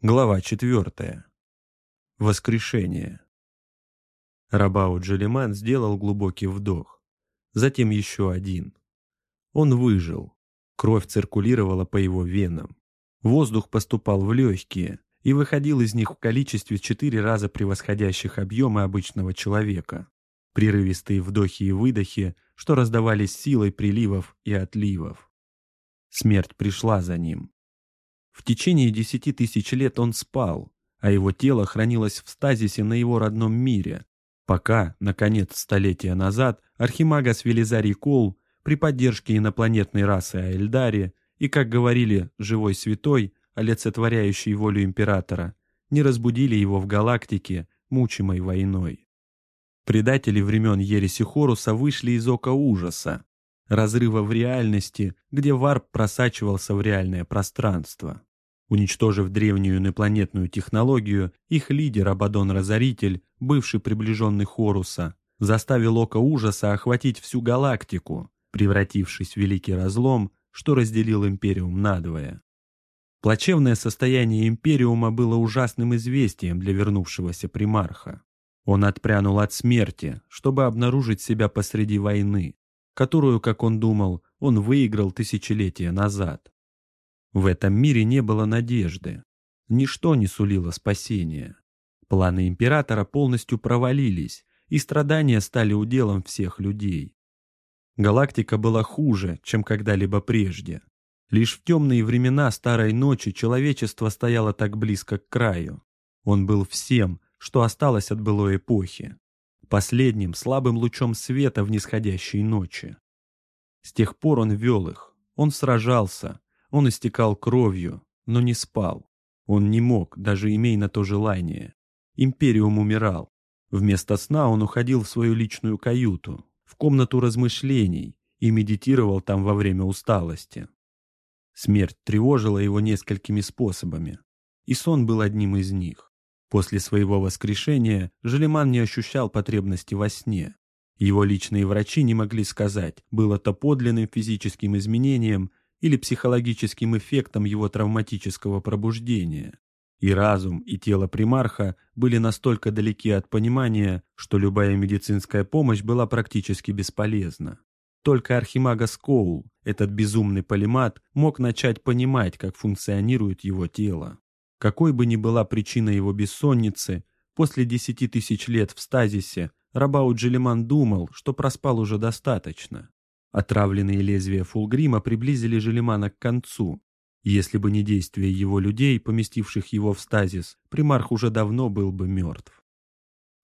Глава 4. Воскрешение. Рабау Джалиман сделал глубокий вдох, затем еще один. Он выжил. Кровь циркулировала по его венам. Воздух поступал в легкие и выходил из них в количестве четыре раза превосходящих объемы обычного человека. Прерывистые вдохи и выдохи, что раздавались силой приливов и отливов. Смерть пришла за ним. В течение десяти тысяч лет он спал, а его тело хранилось в стазисе на его родном мире, пока, наконец, столетия назад, Архимагас Велизарий Кол при поддержке инопланетной расы Аэльдари и, как говорили, живой святой, олицетворяющий волю императора, не разбудили его в галактике, мучимой войной. Предатели времен Ереси Хоруса вышли из ока ужаса, разрыва в реальности, где варп просачивался в реальное пространство. Уничтожив древнюю инопланетную технологию, их лидер Абадон-Разоритель, бывший приближенный Хоруса, заставил око ужаса охватить всю галактику, превратившись в великий разлом, что разделил Империум надвое. Плачевное состояние Империума было ужасным известием для вернувшегося примарха. Он отпрянул от смерти, чтобы обнаружить себя посреди войны, которую, как он думал, он выиграл тысячелетия назад. В этом мире не было надежды. Ничто не сулило спасения. Планы императора полностью провалились, и страдания стали уделом всех людей. Галактика была хуже, чем когда-либо прежде. Лишь в темные времена Старой Ночи человечество стояло так близко к краю. Он был всем, что осталось от былой эпохи. Последним слабым лучом света в нисходящей ночи. С тех пор он вел их, он сражался, он истекал кровью, но не спал. Он не мог, даже имея на то желание. Империум умирал. Вместо сна он уходил в свою личную каюту, в комнату размышлений и медитировал там во время усталости. Смерть тревожила его несколькими способами, и сон был одним из них. После своего воскрешения Желеман не ощущал потребности во сне. Его личные врачи не могли сказать, было это подлинным физическим изменением или психологическим эффектом его травматического пробуждения. И разум, и тело примарха были настолько далеки от понимания, что любая медицинская помощь была практически бесполезна. Только Архимагас Коул, этот безумный полимат, мог начать понимать, как функционирует его тело. Какой бы ни была причина его бессонницы, после десяти тысяч лет в стазисе Рабау Джелиман думал, что проспал уже достаточно. Отравленные лезвия Фулгрима приблизили Желемана к концу. Если бы не действия его людей, поместивших его в стазис, примарх уже давно был бы мертв.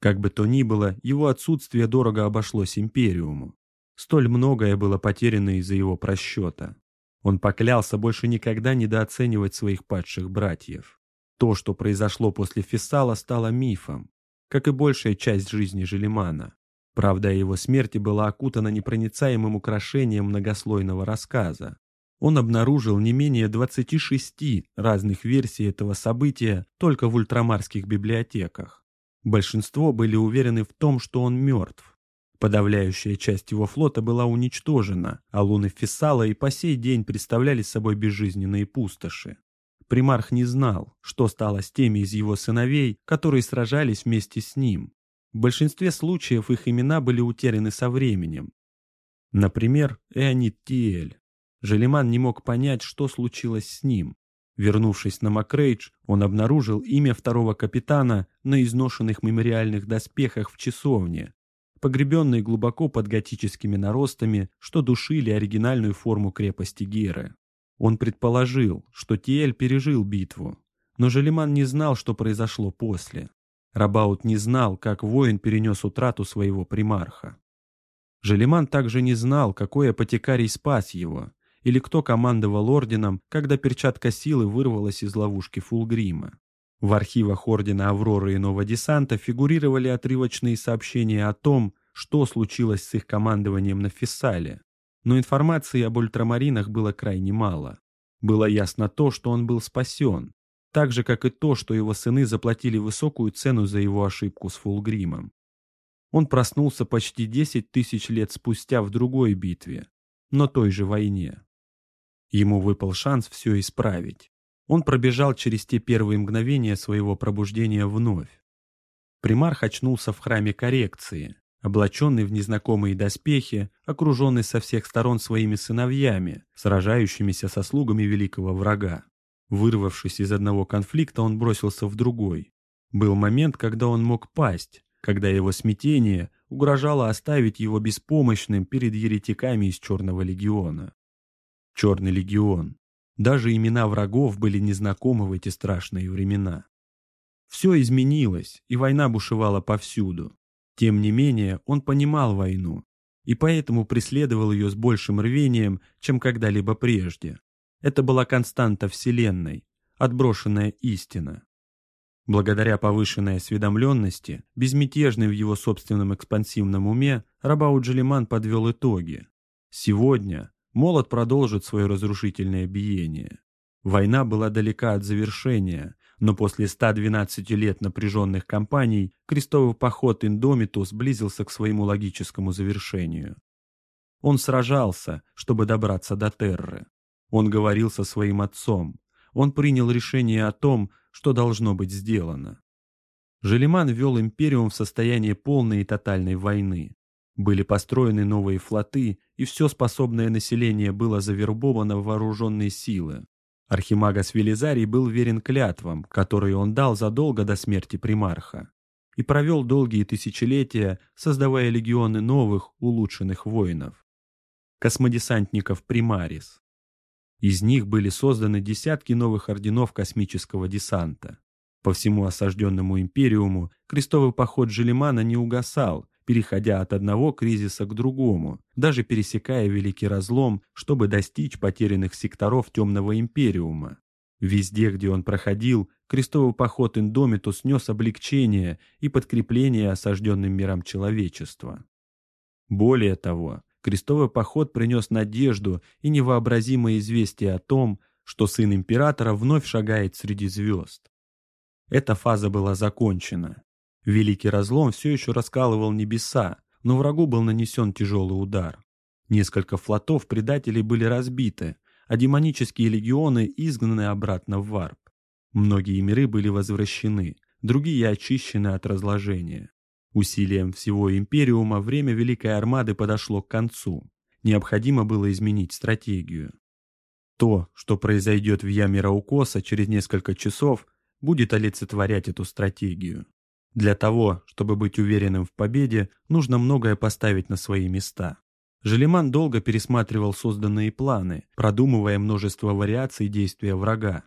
Как бы то ни было, его отсутствие дорого обошлось Империуму. Столь многое было потеряно из-за его просчета. Он поклялся больше никогда недооценивать своих падших братьев. То, что произошло после Фессала, стало мифом, как и большая часть жизни Желемана. Правда о его смерти была окутана непроницаемым украшением многослойного рассказа. Он обнаружил не менее 26 разных версий этого события только в ультрамарских библиотеках. Большинство были уверены в том, что он мертв. Подавляющая часть его флота была уничтожена, а луны Фессала и по сей день представляли собой безжизненные пустоши. Примарх не знал, что стало с теми из его сыновей, которые сражались вместе с ним, в большинстве случаев их имена были утеряны со временем. Например, Эонид Тиэль. Желеман не мог понять, что случилось с ним. Вернувшись на Макрейдж, он обнаружил имя второго капитана на изношенных мемориальных доспехах в часовне, погребенной глубоко под готическими наростами, что душили оригинальную форму крепости Геры. Он предположил, что Тиэль пережил битву, но Желеман не знал, что произошло после. Рабаут не знал, как воин перенес утрату своего примарха. Желеман также не знал, какой апотекарий спас его, или кто командовал орденом, когда перчатка силы вырвалась из ловушки Фулгрима. В архивах Ордена Авроры и Нового Десанта фигурировали отрывочные сообщения о том, что случилось с их командованием на Фессале, но информации об ультрамаринах было крайне мало. Было ясно то, что он был спасен, так же, как и то, что его сыны заплатили высокую цену за его ошибку с Фулгримом. Он проснулся почти 10 тысяч лет спустя в другой битве, но той же войне. Ему выпал шанс все исправить. Он пробежал через те первые мгновения своего пробуждения вновь. Примарх очнулся в храме коррекции, облаченный в незнакомые доспехи, окруженный со всех сторон своими сыновьями, сражающимися со слугами великого врага. Вырвавшись из одного конфликта, он бросился в другой. Был момент, когда он мог пасть, когда его смятение угрожало оставить его беспомощным перед еретиками из Черного легиона. Черный легион. Даже имена врагов были незнакомы в эти страшные времена. Все изменилось, и война бушевала повсюду. Тем не менее, он понимал войну, и поэтому преследовал ее с большим рвением, чем когда-либо прежде. Это была константа Вселенной, отброшенная истина. Благодаря повышенной осведомленности, безмятежный в его собственном экспансивном уме, Рабау Джалиман подвел итоги. Сегодня молот продолжит свое разрушительное биение. Война была далека от завершения, но после 112 лет напряженных кампаний крестовый поход Индомитус близился к своему логическому завершению. Он сражался, чтобы добраться до Терры. Он говорил со своим отцом. Он принял решение о том, что должно быть сделано. Желиман вел империум в состоянии полной и тотальной войны. Были построены новые флоты, и все способное население было завербовано в вооруженные силы. Архимагас Велизарий был верен клятвам, которые он дал задолго до смерти примарха, и провел долгие тысячелетия, создавая легионы новых, улучшенных воинов. Космодесантников Примарис. Из них были созданы десятки новых орденов космического десанта. По всему осажденному империуму крестовый поход Желимана не угасал, переходя от одного кризиса к другому, даже пересекая Великий Разлом, чтобы достичь потерянных секторов Темного Империума. Везде, где он проходил, крестовый поход Индомитус нес облегчение и подкрепление осажденным мирам человечества. Более того, крестовый поход принес надежду и невообразимое известие о том, что сын императора вновь шагает среди звезд. Эта фаза была закончена. Великий разлом все еще раскалывал небеса, но врагу был нанесен тяжелый удар. Несколько флотов предателей были разбиты, а демонические легионы изгнаны обратно в Варп. Многие миры были возвращены, другие очищены от разложения. Усилием всего Империума время Великой Армады подошло к концу. Необходимо было изменить стратегию. То, что произойдет в яме Раукоса через несколько часов, будет олицетворять эту стратегию. Для того, чтобы быть уверенным в победе, нужно многое поставить на свои места. Желеман долго пересматривал созданные планы, продумывая множество вариаций действия врага.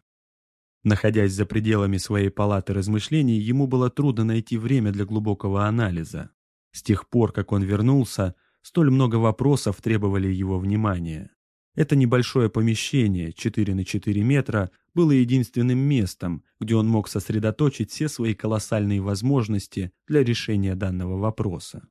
Находясь за пределами своей палаты размышлений, ему было трудно найти время для глубокого анализа. С тех пор, как он вернулся, столь много вопросов требовали его внимания. Это небольшое помещение, 4 на 4 метра, было единственным местом, где он мог сосредоточить все свои колоссальные возможности для решения данного вопроса.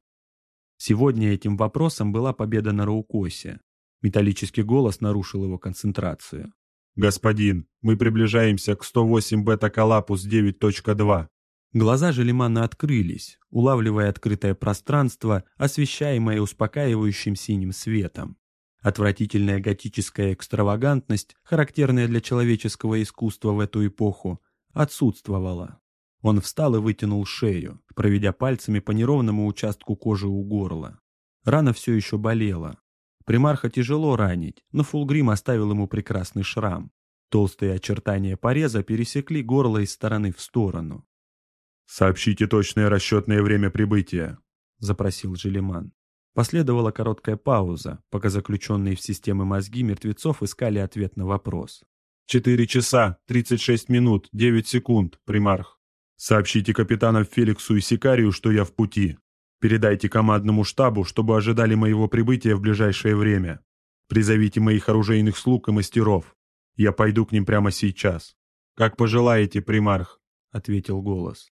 Сегодня этим вопросом была победа на Раукосе. Металлический голос нарушил его концентрацию. «Господин, мы приближаемся к 108 бета-коллапус 9.2». Глаза Желемана открылись, улавливая открытое пространство, освещаемое успокаивающим синим светом. Отвратительная готическая экстравагантность, характерная для человеческого искусства в эту эпоху, отсутствовала. Он встал и вытянул шею, проведя пальцами по неровному участку кожи у горла. Рана все еще болела, Примарха тяжело ранить, но Фулгрим оставил ему прекрасный шрам. Толстые очертания пореза пересекли горло из стороны в сторону. «Сообщите точное расчетное время прибытия», — запросил Желеман. Последовала короткая пауза, пока заключенные в системы мозги мертвецов искали ответ на вопрос. «Четыре часа, тридцать шесть минут, девять секунд, примарх. Сообщите капитанам Феликсу и Сикарию, что я в пути. Передайте командному штабу, чтобы ожидали моего прибытия в ближайшее время. Призовите моих оружейных слуг и мастеров. Я пойду к ним прямо сейчас. Как пожелаете, примарх, — ответил голос.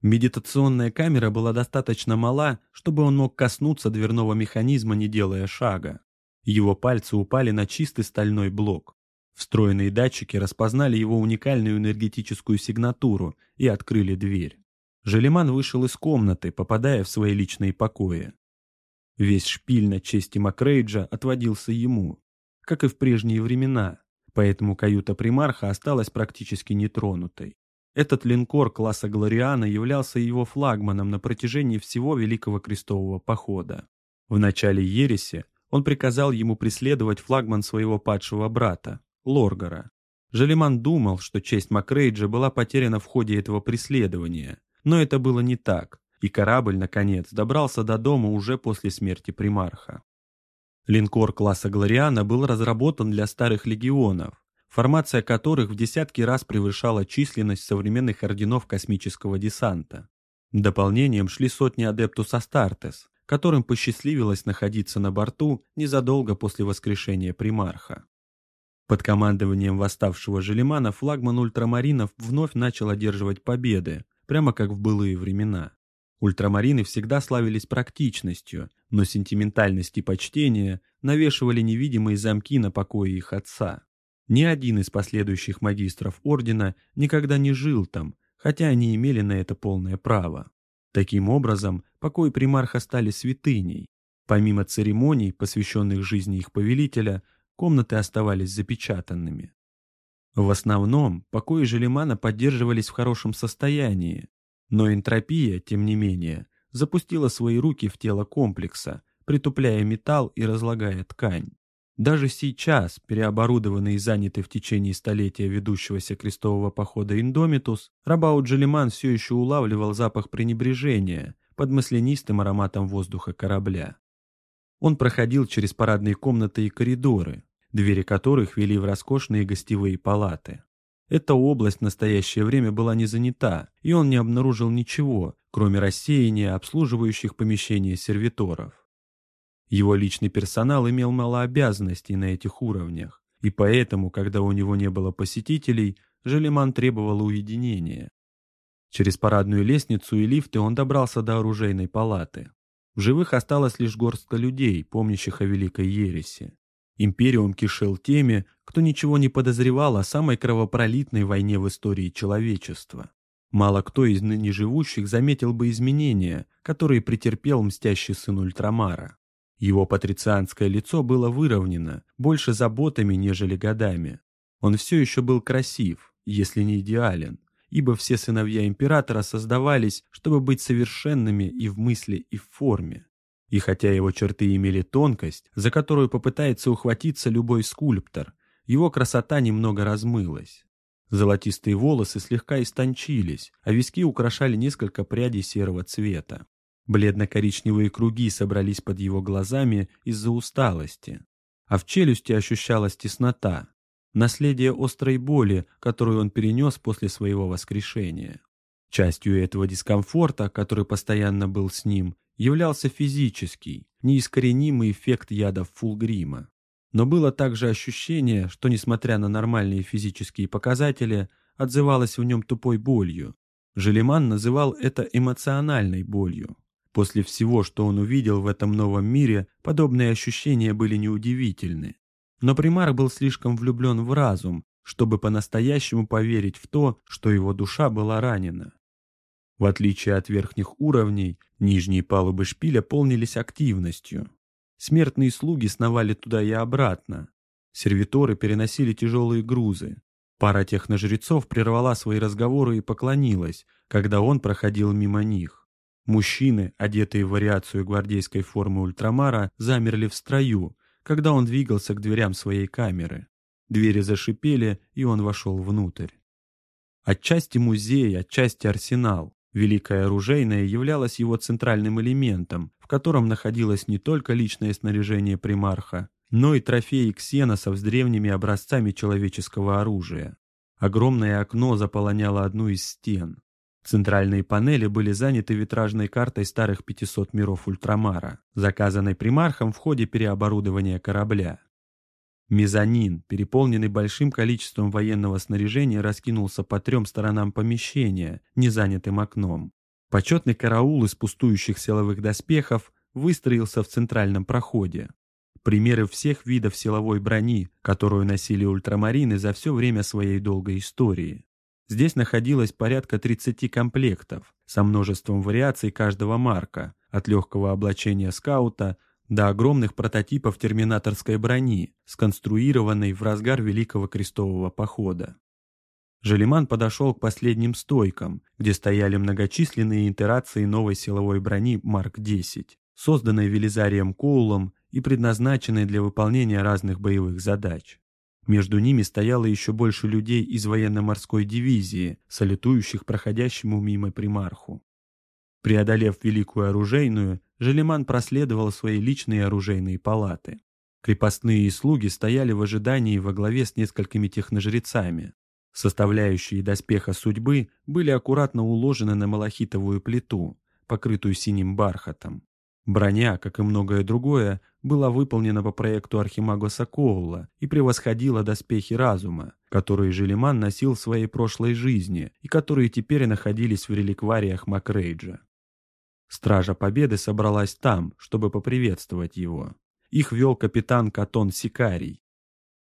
Медитационная камера была достаточно мала, чтобы он мог коснуться дверного механизма, не делая шага. Его пальцы упали на чистый стальной блок. Встроенные датчики распознали его уникальную энергетическую сигнатуру и открыли дверь. Желеман вышел из комнаты, попадая в свои личные покои. Весь шпиль на чести Макрейджа отводился ему. Как и в прежние времена, поэтому каюта примарха осталась практически нетронутой. Этот линкор класса Глориана являлся его флагманом на протяжении всего Великого Крестового Похода. В начале Ереси он приказал ему преследовать флагман своего падшего брата, Лоргара. Жалиман думал, что честь Макрейджа была потеряна в ходе этого преследования, но это было не так, и корабль, наконец, добрался до дома уже после смерти примарха. Линкор класса Глориана был разработан для старых легионов, формация которых в десятки раз превышала численность современных орденов космического десанта. Дополнением шли сотни адептус Астартес, которым посчастливилось находиться на борту незадолго после воскрешения примарха. Под командованием восставшего Желемана флагман ультрамаринов вновь начал одерживать победы, прямо как в былые времена. Ультрамарины всегда славились практичностью, но сентиментальность и почтение навешивали невидимые замки на покое их отца. Ни один из последующих магистров ордена никогда не жил там, хотя они имели на это полное право. Таким образом, покой примарха стали святыней. Помимо церемоний, посвященных жизни их повелителя, комнаты оставались запечатанными. В основном, покои Желемана поддерживались в хорошем состоянии, но энтропия, тем не менее, запустила свои руки в тело комплекса, притупляя металл и разлагая ткань. Даже сейчас, переоборудованный и занятый в течение столетия ведущегося крестового похода Индомитус, Рабаут Джелиман все еще улавливал запах пренебрежения под маслянистым ароматом воздуха корабля. Он проходил через парадные комнаты и коридоры, двери которых вели в роскошные гостевые палаты. Эта область в настоящее время была не занята, и он не обнаружил ничего, кроме рассеяния обслуживающих помещения сервиторов. Его личный персонал имел мало обязанностей на этих уровнях, и поэтому, когда у него не было посетителей, Желеман требовал уединения. Через парадную лестницу и лифты он добрался до оружейной палаты. В живых осталось лишь горстка людей, помнящих о Великой Ересе. Империум кишел теми, кто ничего не подозревал о самой кровопролитной войне в истории человечества. Мало кто из ныне живущих заметил бы изменения, которые претерпел мстящий сын Ультрамара. Его патрицианское лицо было выровнено, больше заботами, нежели годами. Он все еще был красив, если не идеален, ибо все сыновья императора создавались, чтобы быть совершенными и в мысли, и в форме. И хотя его черты имели тонкость, за которую попытается ухватиться любой скульптор, его красота немного размылась. Золотистые волосы слегка истончились, а виски украшали несколько прядей серого цвета. Бледно-коричневые круги собрались под его глазами из-за усталости, а в челюсти ощущалась теснота, наследие острой боли, которую он перенес после своего воскрешения. Частью этого дискомфорта, который постоянно был с ним, являлся физический, неискоренимый эффект ядов Фулгрима. Но было также ощущение, что, несмотря на нормальные физические показатели, отзывалось в нем тупой болью. Желеман называл это эмоциональной болью. После всего, что он увидел в этом новом мире, подобные ощущения были неудивительны. Но примар был слишком влюблен в разум, чтобы по-настоящему поверить в то, что его душа была ранена. В отличие от верхних уровней, нижние палубы шпиля полнились активностью. Смертные слуги сновали туда и обратно. Сервиторы переносили тяжелые грузы. Пара техножрецов прервала свои разговоры и поклонилась, когда он проходил мимо них. Мужчины, одетые в вариацию гвардейской формы ультрамара, замерли в строю, когда он двигался к дверям своей камеры. Двери зашипели, и он вошел внутрь. Отчасти музей, отчасти арсенал. Великое оружейное являлось его центральным элементом, в котором находилось не только личное снаряжение примарха, но и трофеи ксеносов с древними образцами человеческого оружия. Огромное окно заполоняло одну из стен. Центральные панели были заняты витражной картой старых 500 миров Ультрамара, заказанной примархом в ходе переоборудования корабля. Мезонин, переполненный большим количеством военного снаряжения, раскинулся по трем сторонам помещения, не занятым окном. Почетный караул из пустующих силовых доспехов выстроился в центральном проходе. Примеры всех видов силовой брони, которую носили ультрамарины за все время своей долгой истории. Здесь находилось порядка 30 комплектов со множеством вариаций каждого марка, от легкого облачения скаута до огромных прототипов терминаторской брони, сконструированной в разгар Великого Крестового Похода. Желеман подошел к последним стойкам, где стояли многочисленные итерации новой силовой брони Марк-10, созданной Велизарием Коулом и предназначенной для выполнения разных боевых задач. Между ними стояло еще больше людей из военно-морской дивизии, салютующих проходящему мимо примарху. Преодолев Великую Оружейную, Желеман проследовал свои личные оружейные палаты. Крепостные и слуги стояли в ожидании во главе с несколькими техножрецами. Составляющие доспеха судьбы были аккуратно уложены на малахитовую плиту, покрытую синим бархатом. Броня, как и многое другое, была выполнена по проекту Архимагоса Коула и превосходила доспехи разума, которые Желеман носил в своей прошлой жизни и которые теперь находились в реликвариях Макрейджа. Стража Победы собралась там, чтобы поприветствовать его. Их вел капитан Катон Сикарий.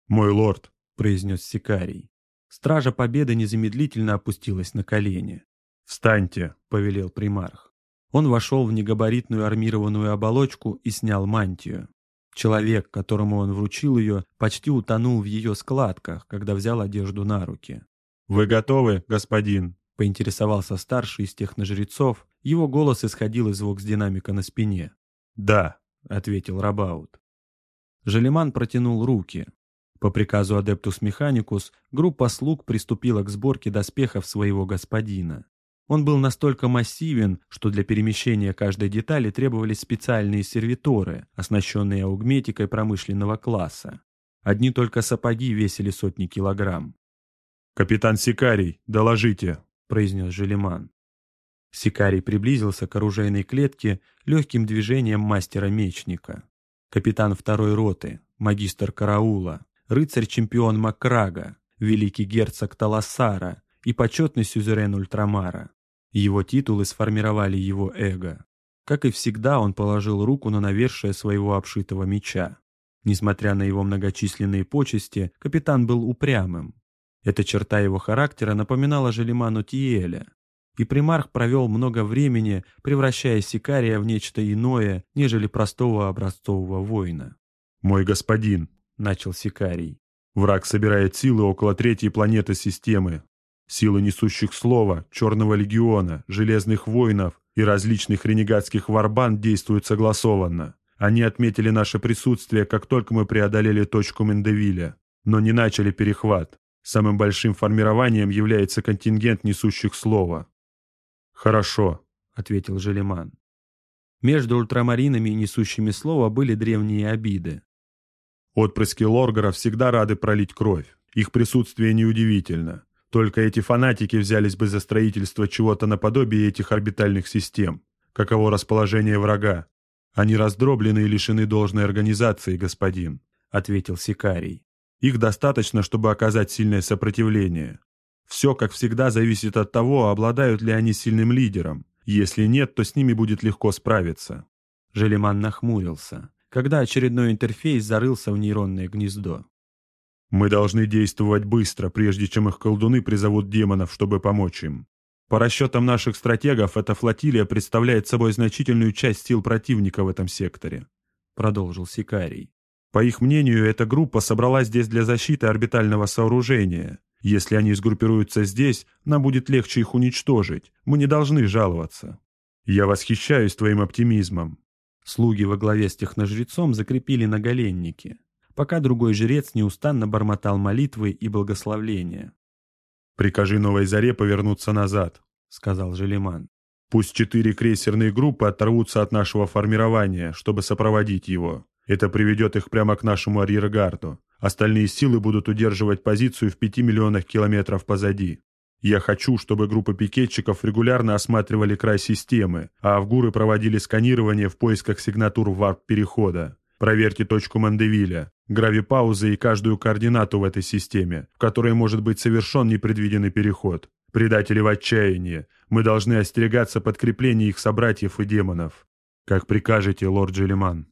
«Мой лорд», — произнес Сикарий. Стража Победы незамедлительно опустилась на колени. «Встаньте!» — повелел примарх. Он вошел в негабаритную армированную оболочку и снял мантию. Человек, которому он вручил ее, почти утонул в ее складках, когда взял одежду на руки. «Вы готовы, господин?» — поинтересовался старший из техножрецов. Его голос исходил из звук с динамика на спине. «Да», — ответил Рабаут. Желеман протянул руки. По приказу Адептус Механикус группа слуг приступила к сборке доспехов своего господина. Он был настолько массивен, что для перемещения каждой детали требовались специальные сервиторы, оснащенные аугметикой промышленного класса. Одни только сапоги весили сотни килограмм. «Капитан Сикарий, доложите», — произнес Желеман. Сикарий приблизился к оружейной клетке легким движением мастера-мечника. Капитан второй роты, магистр караула, рыцарь-чемпион Макрага, великий герцог Таласара и почетный сюзерен Ультрамара. Его титулы сформировали его эго. Как и всегда, он положил руку на навершие своего обшитого меча. Несмотря на его многочисленные почести, капитан был упрямым. Эта черта его характера напоминала Желиману Тиеля. И примарх провел много времени, превращая Сикария в нечто иное, нежели простого образцового воина. «Мой господин», — начал Сикарий, — «враг собирает силы около третьей планеты системы, Силы несущих слова, Черного легиона, Железных воинов и различных ренегатских варбан действуют согласованно. Они отметили наше присутствие, как только мы преодолели точку Мендевиля, но не начали перехват. Самым большим формированием является контингент несущих слова. «Хорошо», — ответил Желеман. Между ультрамаринами и несущими слова были древние обиды. Отпрыски Лоргара всегда рады пролить кровь. Их присутствие неудивительно. Только эти фанатики взялись бы за строительство чего-то наподобие этих орбитальных систем. Каково расположение врага? Они раздроблены и лишены должной организации, господин», — ответил Сикарий. «Их достаточно, чтобы оказать сильное сопротивление. Все, как всегда, зависит от того, обладают ли они сильным лидером. Если нет, то с ними будет легко справиться». Желеман нахмурился, когда очередной интерфейс зарылся в нейронное гнездо. Мы должны действовать быстро, прежде чем их колдуны призовут демонов, чтобы помочь им. По расчетам наших стратегов, эта флотилия представляет собой значительную часть сил противника в этом секторе», — продолжил Сикарий. «По их мнению, эта группа собралась здесь для защиты орбитального сооружения. Если они сгруппируются здесь, нам будет легче их уничтожить. Мы не должны жаловаться. Я восхищаюсь твоим оптимизмом». Слуги во главе с техножрецом закрепили наголенники пока другой жрец неустанно бормотал молитвы и благословления. «Прикажи Новой Заре повернуться назад», — сказал Желеман. «Пусть четыре крейсерные группы оторвутся от нашего формирования, чтобы сопроводить его. Это приведет их прямо к нашему арьергарду. Остальные силы будут удерживать позицию в пяти миллионах километров позади. Я хочу, чтобы группы пикетчиков регулярно осматривали край системы, а авгуры проводили сканирование в поисках сигнатур варп-перехода. Проверьте точку Мандевиля, гравипаузы и каждую координату в этой системе, в которой может быть совершен непредвиденный переход. Предатели в отчаянии. Мы должны остерегаться подкрепления их собратьев и демонов. Как прикажете, лорд Джелиман.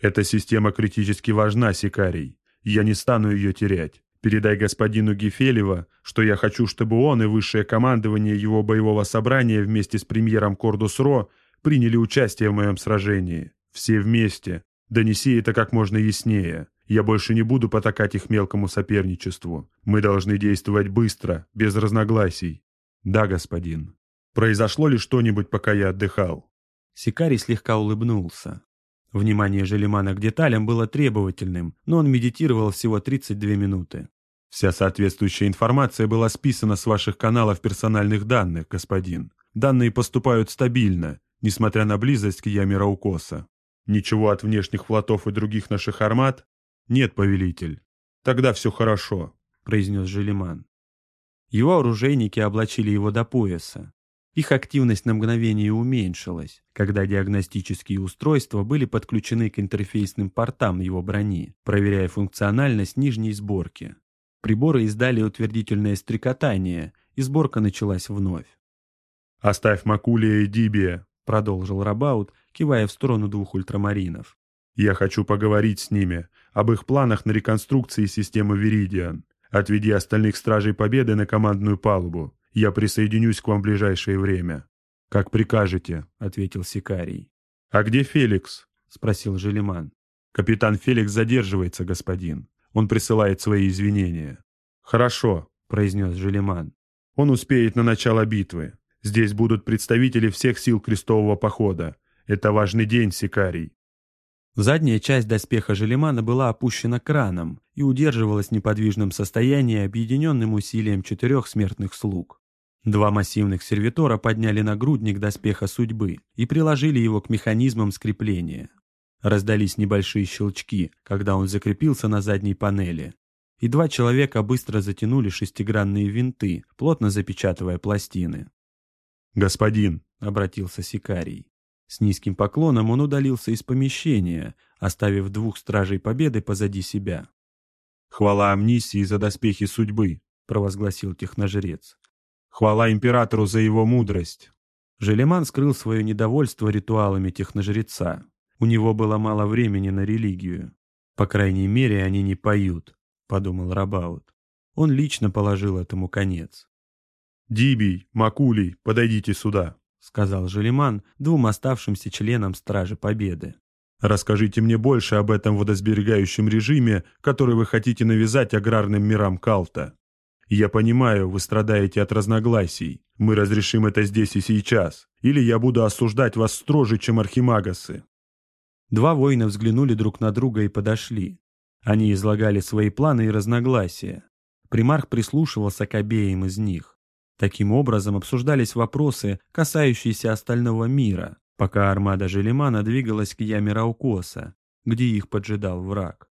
Эта система критически важна, Сикарий. Я не стану ее терять. Передай господину Гефелева, что я хочу, чтобы он и высшее командование его боевого собрания вместе с премьером Кордус Ро приняли участие в моем сражении. Все вместе, Донеси это как можно яснее. Я больше не буду потакать их мелкому соперничеству. Мы должны действовать быстро, без разногласий. Да, господин. Произошло ли что-нибудь, пока я отдыхал? Сикарий слегка улыбнулся. Внимание Желемана к деталям было требовательным, но он медитировал всего 32 минуты. Вся соответствующая информация была списана с ваших каналов персональных данных, господин. Данные поступают стабильно, несмотря на близость к яме Раукоса. Ничего от внешних флотов и других наших армат? Нет, повелитель. Тогда все хорошо, произнес Желеман. Его оружейники облачили его до пояса. Их активность на мгновение уменьшилась, когда диагностические устройства были подключены к интерфейсным портам его брони, проверяя функциональность нижней сборки. Приборы издали утвердительное стрекотание, и сборка началась вновь. «Оставь Макулия и Дибия», — продолжил Рабаут, кивая в сторону двух ультрамаринов. «Я хочу поговорить с ними об их планах на реконструкции системы Веридиан. Отведи остальных Стражей Победы на командную палубу. Я присоединюсь к вам в ближайшее время». «Как прикажете», — ответил Сикарий. «А где Феликс?» — спросил Желеман. «Капитан Феликс задерживается, господин. Он присылает свои извинения». «Хорошо», — произнес Желеман. «Он успеет на начало битвы. Здесь будут представители всех сил крестового похода. Это важный день, Сикарий». Задняя часть доспеха Желемана была опущена краном и удерживалась в неподвижном состоянии объединенным усилием четырех смертных слуг. Два массивных сервитора подняли нагрудник доспеха судьбы и приложили его к механизмам скрепления. Раздались небольшие щелчки, когда он закрепился на задней панели. И два человека быстро затянули шестигранные винты, плотно запечатывая пластины. «Господин», — обратился Сикарий. С низким поклоном он удалился из помещения, оставив двух стражей победы позади себя. «Хвала Амнисии за доспехи судьбы», — провозгласил техножрец. «Хвала императору за его мудрость». Желеман скрыл свое недовольство ритуалами техножреца. У него было мало времени на религию. По крайней мере, они не поют, подумал Рабаут. Он лично положил этому конец. «Дибий, Макулий, подойдите сюда», — сказал Желиман двум оставшимся членам Стражи Победы. «Расскажите мне больше об этом водосберегающем режиме, который вы хотите навязать аграрным мирам Калта. Я понимаю, вы страдаете от разногласий. Мы разрешим это здесь и сейчас. Или я буду осуждать вас строже, чем архимагасы. Два воина взглянули друг на друга и подошли. Они излагали свои планы и разногласия. Примарх прислушивался к обеим из них. Таким образом обсуждались вопросы, касающиеся остального мира, пока армада Желемана двигалась к яме Раукоса, где их поджидал враг.